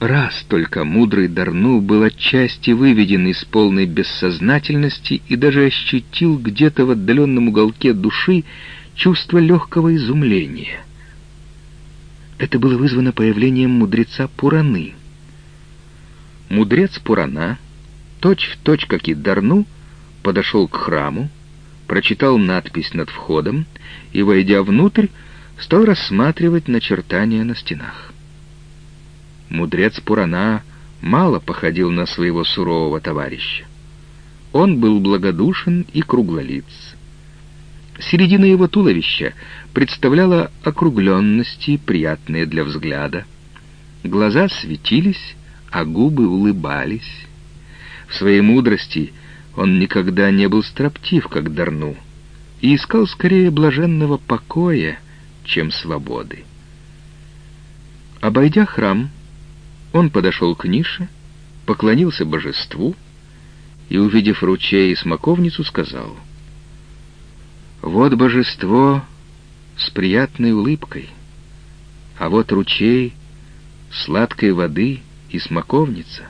раз только мудрый Дарну был отчасти выведен из полной бессознательности и даже ощутил где-то в отдаленном уголке души чувство легкого изумления. Это было вызвано появлением мудреца Пураны. Мудрец Пурана, точь в точь, как и Дарну, подошел к храму, прочитал надпись над входом и, войдя внутрь, стал рассматривать начертания на стенах. Мудрец Пурана мало походил на своего сурового товарища. Он был благодушен и круглолиц. Середина его туловища представляла округленности, приятные для взгляда. Глаза светились, а губы улыбались. В своей мудрости он никогда не был строптив, как Дарну, и искал скорее блаженного покоя, чем свободы. Обойдя храм, он подошел к нише, поклонился божеству и, увидев ручей и смоковницу, сказал, «Вот божество с приятной улыбкой, а вот ручей, сладкой воды и смоковница.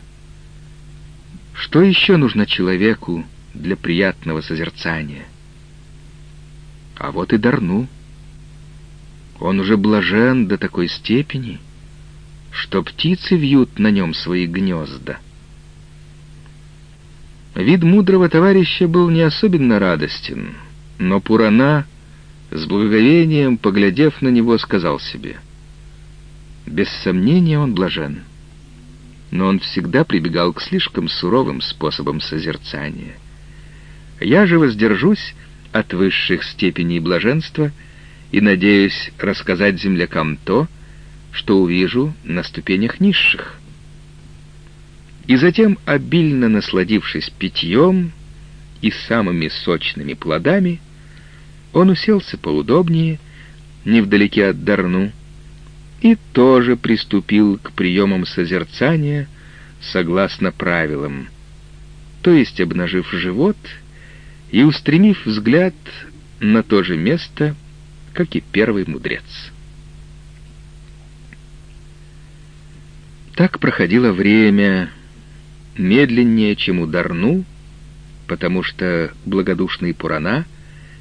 Что еще нужно человеку для приятного созерцания? А вот и Дарну. Он уже блажен до такой степени — что птицы вьют на нем свои гнезда. Вид мудрого товарища был не особенно радостен, но Пурана, с благоговением, поглядев на него, сказал себе, «Без сомнения он блажен» но он всегда прибегал к слишком суровым способам созерцания. Я же воздержусь от высших степеней блаженства и надеюсь рассказать землякам то, увижу на ступенях низших. И затем, обильно насладившись питьем и самыми сочными плодами, он уселся поудобнее, невдалеке от Дарну, и тоже приступил к приемам созерцания согласно правилам, то есть обнажив живот и устремив взгляд на то же место, как и первый мудрец. Так проходило время медленнее, чем у Дарну, потому что благодушный Пурана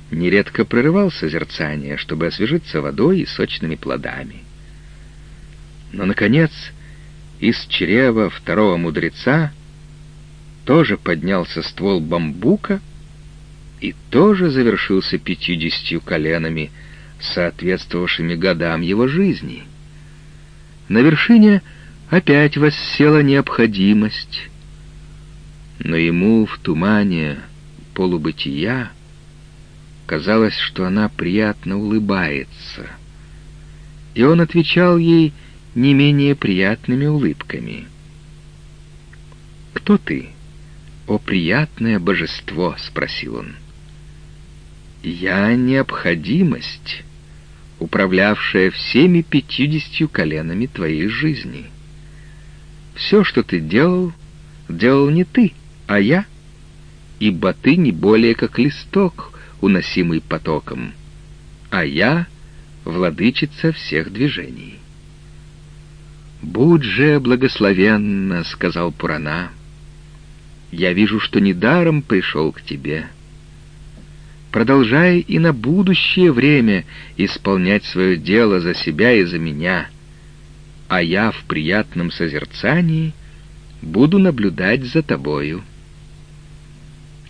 нередко прерывал созерцание, чтобы освежиться водой и сочными плодами. Но, наконец, из чрева второго мудреца тоже поднялся ствол бамбука и тоже завершился пятьюдесятью коленами, соответствовавшими годам его жизни. На вершине — опять воссела необходимость. Но ему в тумане полубытия казалось, что она приятно улыбается. И он отвечал ей не менее приятными улыбками. «Кто ты, о приятное божество?» — спросил он. «Я необходимость, управлявшая всеми пятьюдесятью коленами твоей жизни». Все, что ты делал, делал не ты, а я, ибо ты не более как листок, уносимый потоком, а я — владычица всех движений. «Будь же благословенна», — сказал Пурана. «Я вижу, что недаром пришел к тебе. Продолжай и на будущее время исполнять свое дело за себя и за меня» а я в приятном созерцании буду наблюдать за тобою».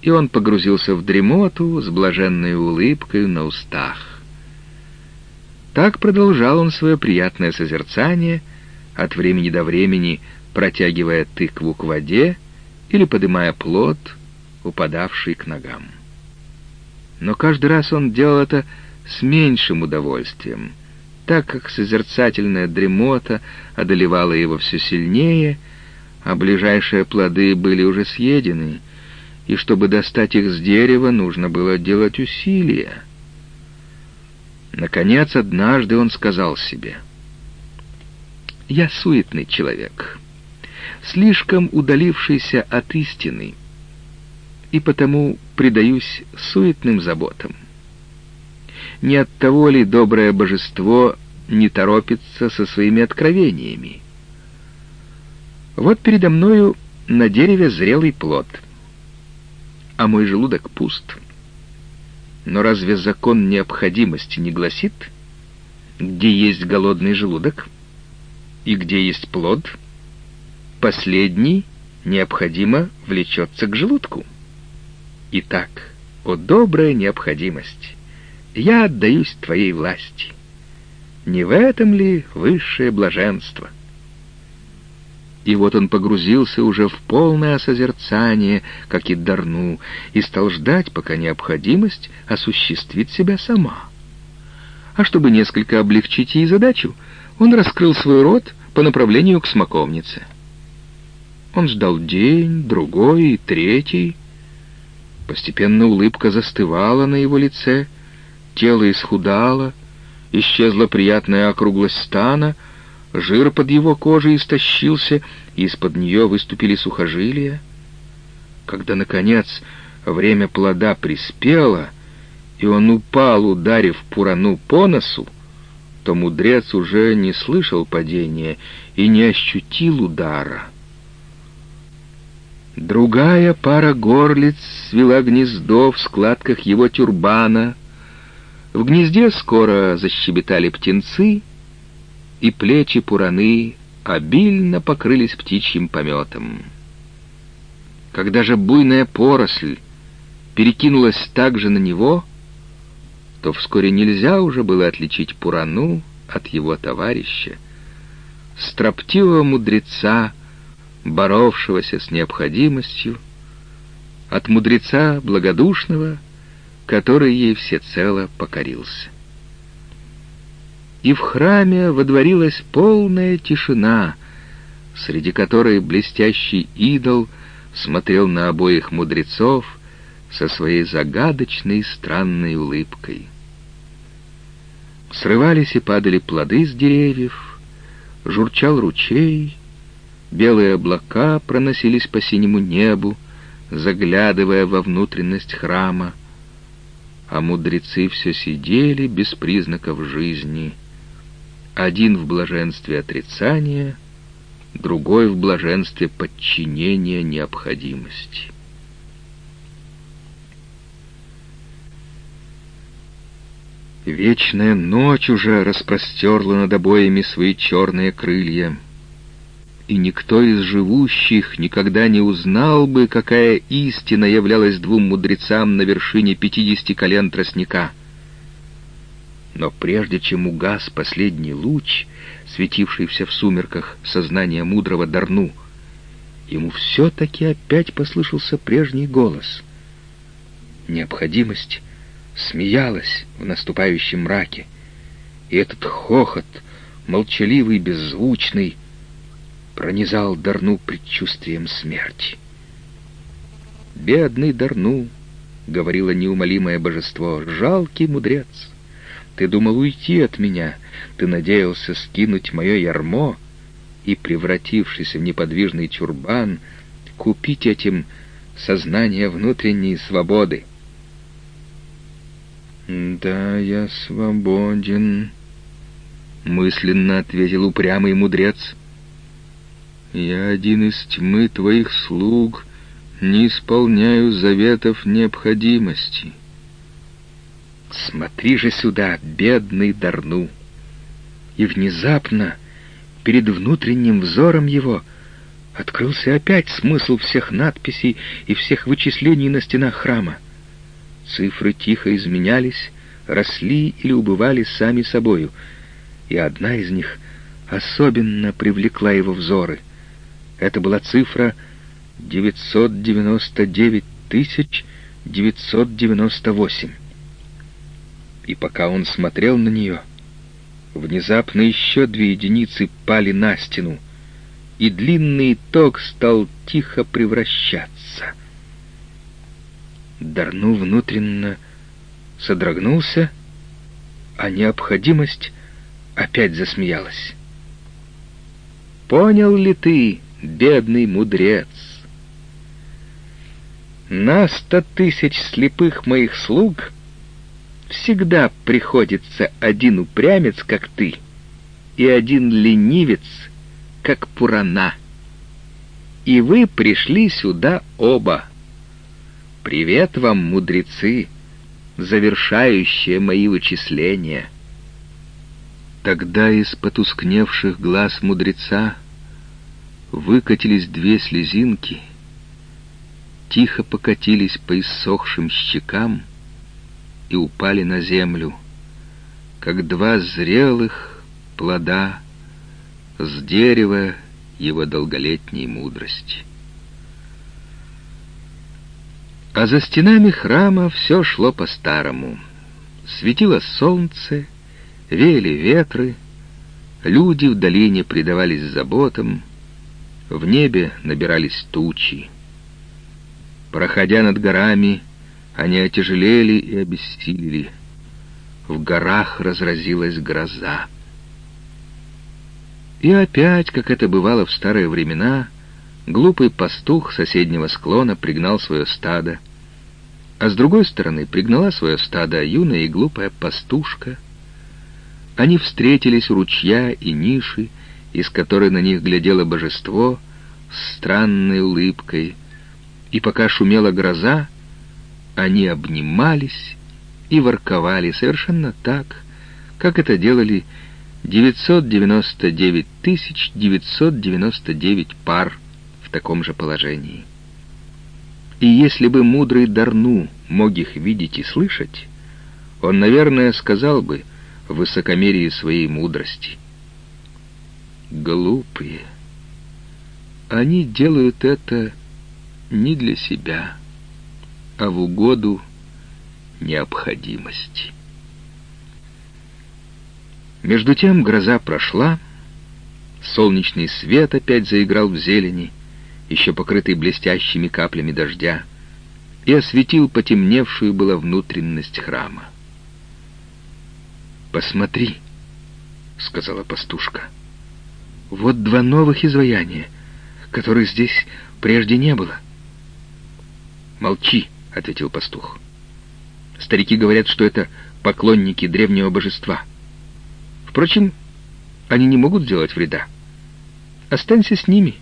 И он погрузился в дремоту с блаженной улыбкой на устах. Так продолжал он свое приятное созерцание, от времени до времени протягивая тыкву к воде или подымая плод, упадавший к ногам. Но каждый раз он делал это с меньшим удовольствием — так как созерцательная дремота одолевала его все сильнее, а ближайшие плоды были уже съедены, и чтобы достать их с дерева, нужно было делать усилия. Наконец, однажды он сказал себе, «Я суетный человек, слишком удалившийся от истины, и потому предаюсь суетным заботам. Не от того ли доброе божество не торопится со своими откровениями? Вот передо мною на дереве зрелый плод, а мой желудок пуст. Но разве закон необходимости не гласит, где есть голодный желудок и где есть плод, последний необходимо влечется к желудку? Итак, о добрая необходимость, я отдаюсь твоей власти. Не в этом ли высшее блаженство? И вот он погрузился уже в полное созерцание, как и Дарну, и стал ждать, пока необходимость осуществит себя сама. А чтобы несколько облегчить ей задачу, он раскрыл свой рот по направлению к смоковнице. Он ждал день, другой и третий. Постепенно улыбка застывала на его лице, тело исхудало, исчезла приятная округлость стана, жир под его кожей истощился, и из-под нее выступили сухожилия. Когда, наконец, время плода приспело, и он упал, ударив Пурану по носу, то мудрец уже не слышал падения и не ощутил удара. Другая пара горлиц свела гнездо в складках его тюрбана. В гнезде скоро защебетали птенцы, и плечи Пураны обильно покрылись птичьим пометом. Когда же буйная поросль перекинулась также на него, то вскоре нельзя уже было отличить Пурану от его товарища, строптивого мудреца, боровшегося с необходимостью, от мудреца благодушного, который ей всецело покорился. И в храме водворилась полная тишина, среди которой блестящий идол смотрел на обоих мудрецов со своей загадочной странной улыбкой. Срывались и падали плоды с деревьев, журчал ручей, Белые облака проносились по синему небу, заглядывая во внутренность храма, а мудрецы все сидели без признаков жизни, один в блаженстве отрицания, другой в блаженстве подчинения необходимости. Вечная ночь уже распростерла над обоями свои черные крылья — и никто из живущих никогда не узнал бы, какая истина являлась двум мудрецам на вершине пятидесяти колен тростника. Но прежде чем угас последний луч, светившийся в сумерках сознания мудрого Дарну, ему все-таки опять послышался прежний голос. Необходимость смеялась в наступающем мраке, и этот хохот, молчаливый, беззвучный, пронизал Дарну предчувствием смерти. «Бедный Дарну!» — говорило неумолимое божество. «Жалкий мудрец! Ты думал уйти от меня, ты надеялся скинуть мое ярмо и, превратившись в неподвижный чурбан, купить этим сознание внутренней свободы». «Да, я свободен», — мысленно ответил упрямый мудрец. Я один из тьмы твоих слуг, не исполняю заветов необходимости. Смотри же сюда, бедный Дарну. И внезапно, перед внутренним взором его, открылся опять смысл всех надписей и всех вычислений на стенах храма. Цифры тихо изменялись, росли или убывали сами собою, и одна из них особенно привлекла его взоры — это была цифра 999 998. И пока он смотрел на нее, внезапно еще две единицы пали на стену, и длинный итог стал тихо превращаться. Дарну внутренно содрогнулся, а необходимость опять засмеялась. «Понял ли ты?» Бедный мудрец. На сто тысяч слепых моих слуг всегда приходится один упрямец, как ты, и один ленивец, как Пурана. и вы пришли сюда оба. Привет вам, мудрецы, завершающие мои вычисления». Тогда из потускневших глаз мудреца выкатились две слезинки, тихо покатились по иссохшим щекам и упали на землю, как два зрелых плода с дерева его долголетней мудрости. А за стенами храма все шло по-старому. Светило солнце, веяли ветры, люди в долине предавались заботам, в небе набирались тучи. Проходя над горами, они отяжелели и обессилели. В горах разразилась гроза. И опять, как это бывало в старые времена, глупый пастух соседнего склона пригнал свое стадо, а с другой стороны пригнала свое стадо юная и глупая пастушка. Они встретились у ручья и ниши, из которой на них глядело божество с странной улыбкой, и пока шумела гроза, они обнимались и ворковали совершенно так, как это делали 999 999 пар в таком же положении. И если бы мудрый Дарну мог их видеть и слышать, он, наверное, сказал бы в высокомерии своей мудрости. Глупые. Они делают это не для себя а в угоду необходимости. Между тем гроза прошла, солнечный свет опять заиграл в зелени, еще покрытый блестящими каплями дождя, и осветил потемневшую была внутренность храма. «Посмотри», — сказала пастушка, — «вот два новых изваяния, которых здесь прежде не было». «Молчи», — ответил пастух. «Старики говорят, что это поклонники древнего божества. Впрочем, они не могут сделать вреда. Останься с ними,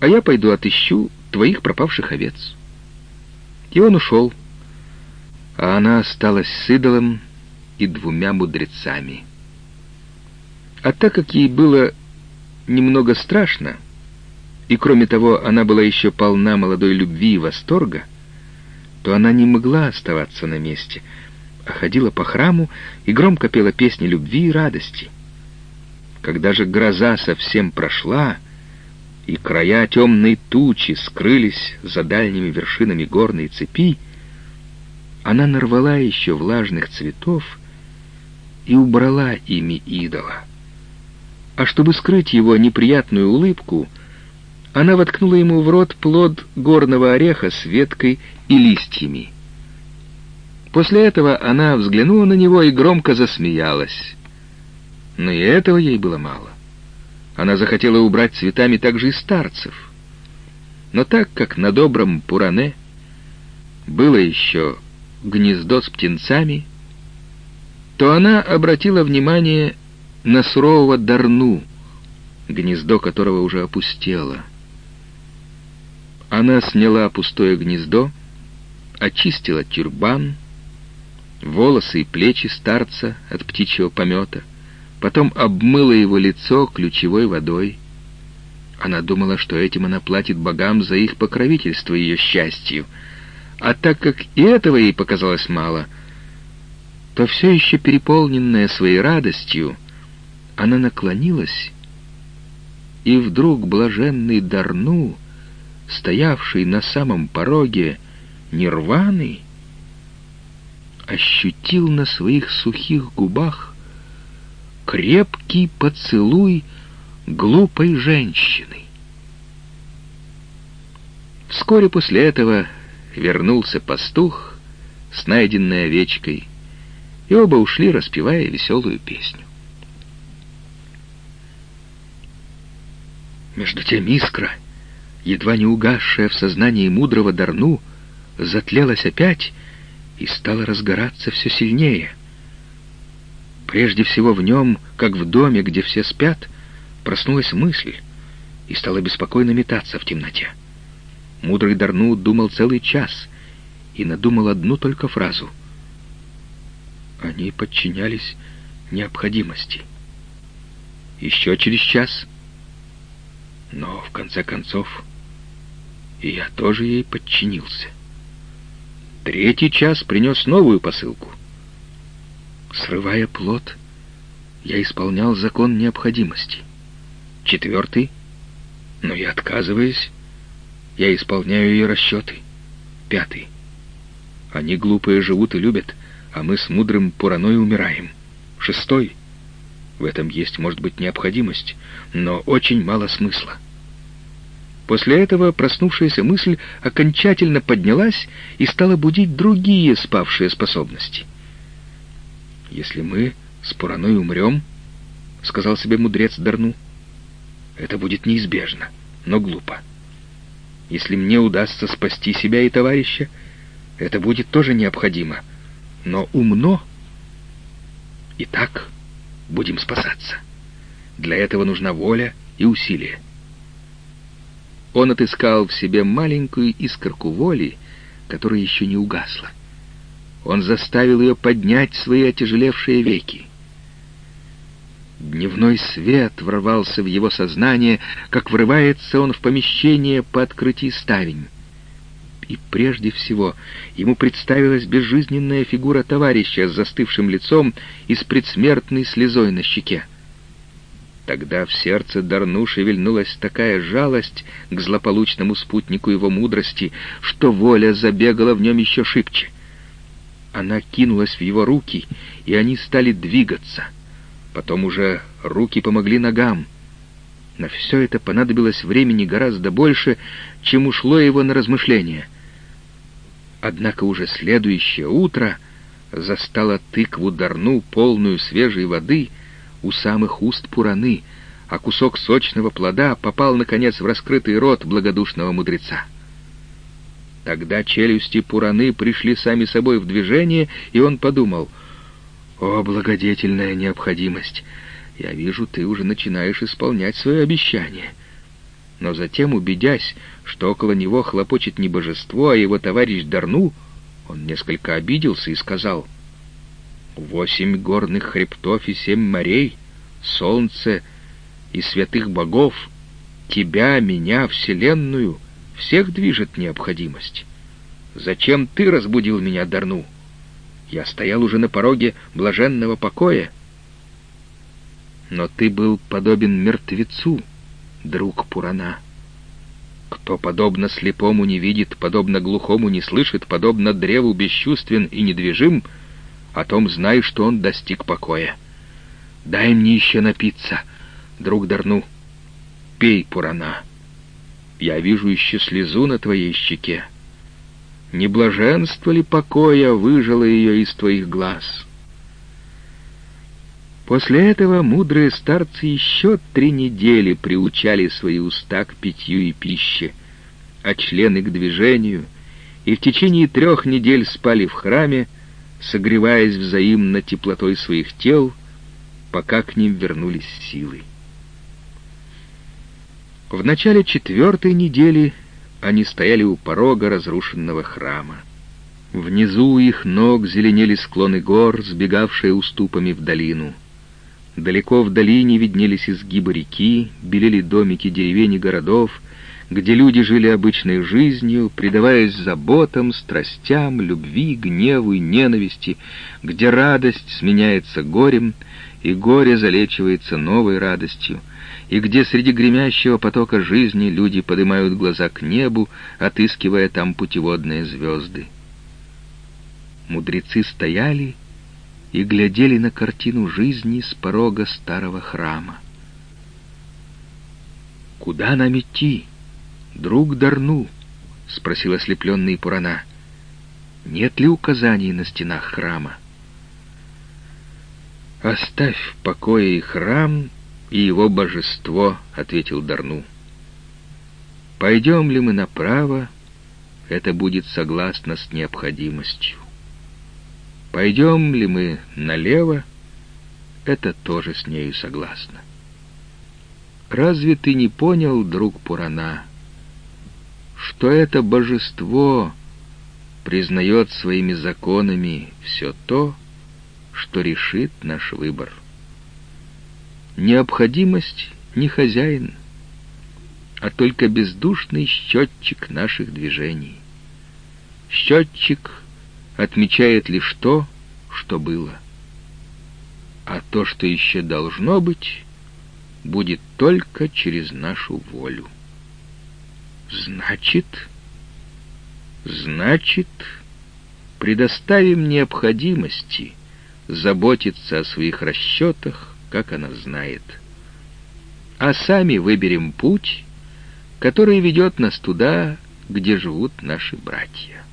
а я пойду отыщу твоих пропавших овец». И он ушел, а она осталась с идолом и двумя мудрецами. А так как ей было немного страшно, и кроме того она была еще полна молодой любви и восторга, то она не могла оставаться на месте, а ходила по храму и громко пела песни любви и радости. Когда же гроза совсем прошла, и края темной тучи скрылись за дальними вершинами горной цепи, она нарвала еще влажных цветов и убрала ими идола. А чтобы скрыть его неприятную улыбку — она воткнула ему в рот плод горного ореха с веткой и листьями. После этого она взглянула на него и громко засмеялась. Но и этого ей было мало. Она захотела убрать цветами также и старцев. Но так как на добром Пуране было еще гнездо с птенцами, то она обратила внимание на сурового Дарну, гнездо которого уже опустело — она сняла пустое гнездо, очистила тюрбан, волосы и плечи старца от птичьего помета, потом обмыла его лицо ключевой водой. Она думала, что этим она платит богам за их покровительство ее счастью, а так как и этого ей показалось мало, то все еще переполненная своей радостью, она наклонилась, и вдруг блаженный Дарну — стоявший на самом пороге нирваны, ощутил на своих сухих губах крепкий поцелуй глупой женщины. Вскоре после этого вернулся пастух с найденной овечкой, и оба ушли, распевая веселую песню. Между тем искра — едва не угасшая в сознании мудрого Дарну, затлелась опять и стала разгораться все сильнее. Прежде всего в нем, как в доме, где все спят, проснулась мысль, и стала беспокойно метаться в темноте. Мудрый Дарну думал целый час и надумал одну только фразу. Они подчинялись необходимости. Еще через час. Но, в конце концов, и я тоже ей подчинился. Третий час принес новую посылку. Срывая плод, я исполнял закон необходимости. Четвертый, но я отказываюсь, я исполняю ее расчеты. Пятый. Они глупые живут и любят, а мы с мудрым Пураной умираем. Шестой. В этом есть, может быть, необходимость, но очень мало смысла. После этого проснувшаяся мысль окончательно поднялась и стала будить другие спавшие способности. «Если мы с Пураной умрем, — сказал себе мудрец Дарну, — это будет неизбежно, но глупо. Если мне удастся спасти себя и товарища, это будет тоже необходимо, но умно. Итак, будем спасаться. Для этого нужна воля и усилие. Он отыскал в себе маленькую искорку воли, которая еще не угасла. Он заставил ее поднять свои отяжелевшие веки. Дневной свет ворвался в его сознание, как врывается он в помещение по открытии ставень. И прежде всего ему представилась безжизненная фигура товарища с застывшим лицом и с предсмертной слезой на щеке. Тогда в сердце Дарну шевельнулась такая жалость к злополучному спутнику его мудрости, что воля забегала в нем еще шибче. Она кинулась в его руки, и они стали двигаться. Потом уже руки помогли ногам. На все это понадобилось времени гораздо больше, чем ушло его на размышления. Однако уже следующее утро застало тыкву Дарну, полную свежей воды — у самых уст Пураны, а кусок сочного плода попал, наконец, в раскрытый рот благодушного мудреца. Тогда челюсти Пураны пришли сами собой в движение, и он подумал, «О, благодетельная необходимость! Я вижу, ты уже начинаешь исполнять свое обещание». Но затем, убедясь, что около него хлопочет не божество, а его товарищ Дарну, он несколько обиделся и сказал, Восемь горных хребтов и семь морей, солнце и святых богов, тебя, меня, вселенную, всех движет необходимость. Зачем ты разбудил меня, Дарну? Я стоял уже на пороге блаженного покоя. Но ты был подобен мертвецу, друг Пурана. Кто подобно слепому не видит, подобно глухому не слышит, подобно древу бесчувствен и недвижим — о том знай, что он достиг покоя. Дай мне еще напиться, друг Дарну. Пей, Пурана. Я вижу еще слезу на твоей щеке. Не блаженство ли покоя выжило ее из твоих глаз? После этого мудрые старцы еще три недели приучали свои уста к питью и пище, а члены к движению, и в течение трех недель спали в храме, согреваясь взаимно теплотой своих тел, пока к ним вернулись силы. В начале четвертой недели они стояли у порога разрушенного храма. Внизу их ног зеленели склоны гор, сбегавшие уступами в долину. Далеко в долине виднелись изгибы реки, белели домики деревень и городов, где люди жили обычной жизнью, предаваясь заботам, страстям, любви, гневу и ненависти, где радость сменяется горем, и горе залечивается новой радостью, и где среди гремящего потока жизни люди поднимают глаза к небу, отыскивая там путеводные звезды. Мудрецы стояли и глядели на картину жизни с порога старого храма. «Куда нам идти?» «Друг Дарну», — спросил ослепленный Пурана, — «нет ли указаний на стенах храма?» «Оставь в покое и храм, и его божество», — ответил Дарну. «Пойдем ли мы направо, это будет согласно с необходимостью. Пойдем ли мы налево, это тоже с нею согласно. Разве ты не понял, друг Пурана, что это божество признает своими законами все то, что решит наш выбор? Необходимость не хозяин, а только бездушный счетчик наших движений. Счетчик отмечает лишь то, что было. А то, что еще должно быть, будет только через нашу волю. Значит, значит, предоставим необходимости заботиться о своих расчетах, как она знает, а сами выберем путь, который ведет нас туда, где живут наши братья.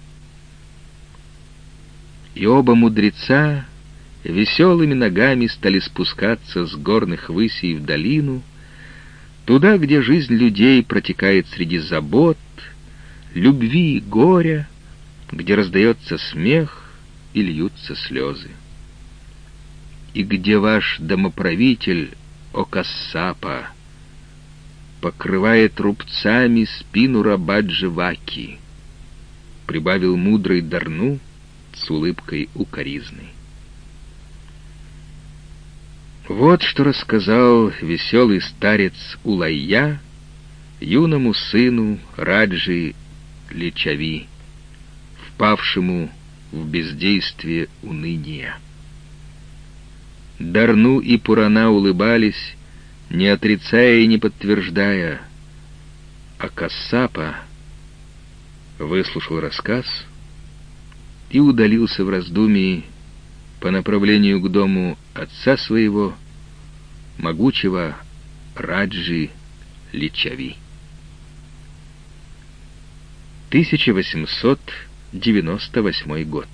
И оба мудреца веселыми ногами стали спускаться с горных высей в долину, туда, где жизнь людей протекает среди забот, любви и горя, где раздается смех и льются слезы. И где ваш домоправитель Окассапа покрывает рубцами спину раба Дживаки, прибавил мудрый Дарну с улыбкой укоризной. Вот что рассказал веселый старец Улайя юному сыну Раджи Личави, впавшему в бездействие уныния. Дарну и Пурана улыбались, не отрицая и не подтверждая, а Кассапа выслушал рассказ и удалился в раздумии по направлению к дому отца своего, могучего Раджи Личави. 1898 год.